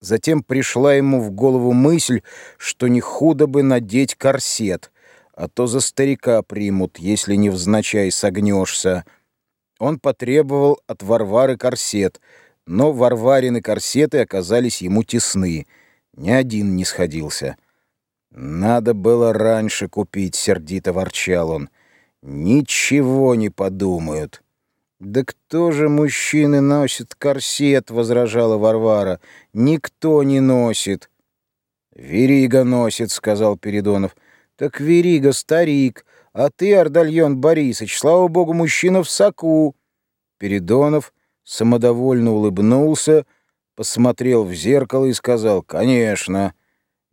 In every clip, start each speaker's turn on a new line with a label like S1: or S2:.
S1: Затем пришла ему в голову мысль, что не худо бы надеть корсет, а то за старика примут, если невзначай согнешься. Он потребовал от Варвары корсет, но Варварины корсеты оказались ему тесны. Ни один не сходился. «Надо было раньше купить», — сердито ворчал он. «Ничего не подумают». «Да кто же мужчины носит корсет?» — возражала Варвара. «Никто не носит». «Верига носит», — сказал Передонов. «Так Верига старик, а ты, Ардальон Борисович, слава богу, мужчина в соку». Передонов самодовольно улыбнулся, посмотрел в зеркало и сказал, «Конечно,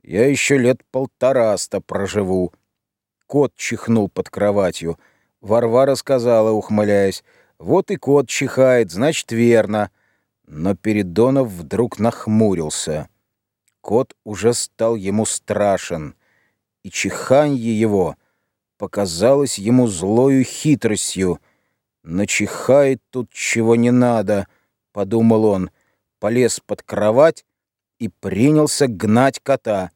S1: я еще лет полтораста проживу». Кот чихнул под кроватью. Варвара сказала, ухмыляясь, вот и кот чихает, значит, верно. Но Передонов вдруг нахмурился. Кот уже стал ему страшен, и чиханье его показалось ему злою хитростью. «Начихает тут чего не надо», — подумал он, полез под кровать и принялся гнать кота.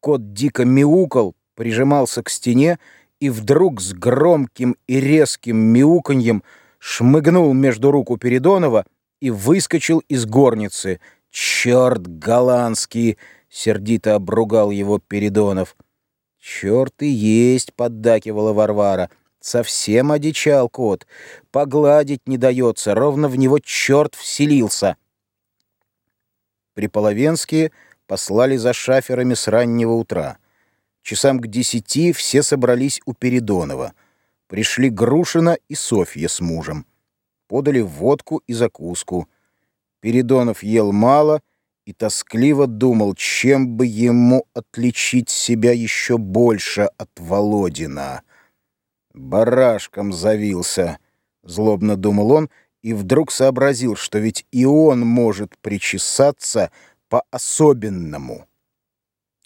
S1: Кот дико мяукал, прижимался к стене и вдруг с громким и резким мяуканьем шмыгнул между рук у Передонова и выскочил из горницы. «Черт голландский!» — сердито обругал его Передонов. «Черт и есть!» — поддакивала Варвара. «Совсем одичал кот. Погладить не дается, ровно в него черт вселился». Приполовенские послали за шаферами с раннего утра. Часам к десяти все собрались у Передонова — Пришли Грушина и Софья с мужем. Подали водку и закуску. Передонов ел мало и тоскливо думал, чем бы ему отличить себя еще больше от Володина. «Барашком завился», — злобно думал он, и вдруг сообразил, что ведь и он может причесаться по-особенному.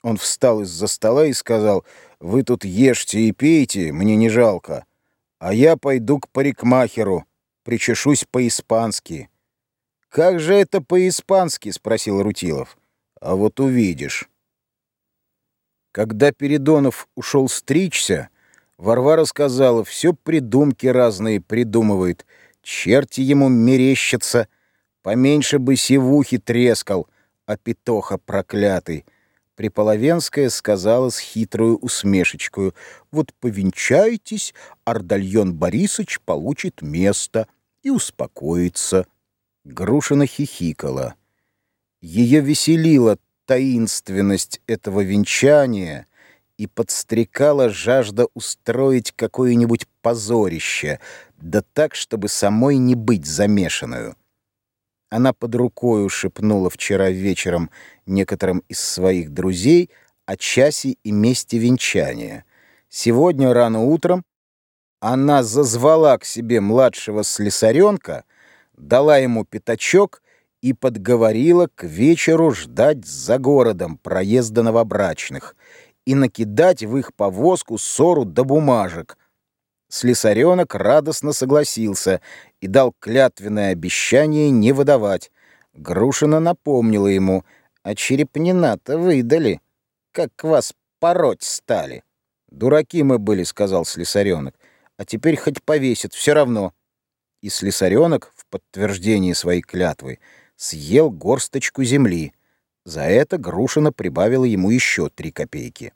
S1: Он встал из-за стола и сказал, «Вы тут ешьте и пейте, мне не жалко а я пойду к парикмахеру, причешусь по-испански». «Как же это по-испански?» — спросил Рутилов. «А вот увидишь». Когда Передонов ушел стричься, Варвара сказала, все придумки разные придумывает, черти ему мерещатся, поменьше бы сивухи трескал, а петоха проклятый. Приполовенская сказала с хитрую усмешечкою, «Вот повенчайтесь, Ардальон Борисович получит место и успокоится». Грушина хихикала. Ее веселила таинственность этого венчания и подстрекала жажда устроить какое-нибудь позорище, да так, чтобы самой не быть замешанную. Она под рукою шепнула вчера вечером некоторым из своих друзей о часе и месте венчания. Сегодня рано утром она зазвала к себе младшего слесаренка, дала ему пятачок и подговорила к вечеру ждать за городом проезда новобрачных и накидать в их повозку ссору до бумажек, Слесаренок радостно согласился и дал клятвенное обещание не выдавать. Грушина напомнила ему, а черепнина-то выдали, как вас пороть стали. «Дураки мы были», — сказал слесаренок, — «а теперь хоть повесит, все равно». И слесаренок, в подтверждении своей клятвы, съел горсточку земли. За это Грушина прибавила ему еще три копейки.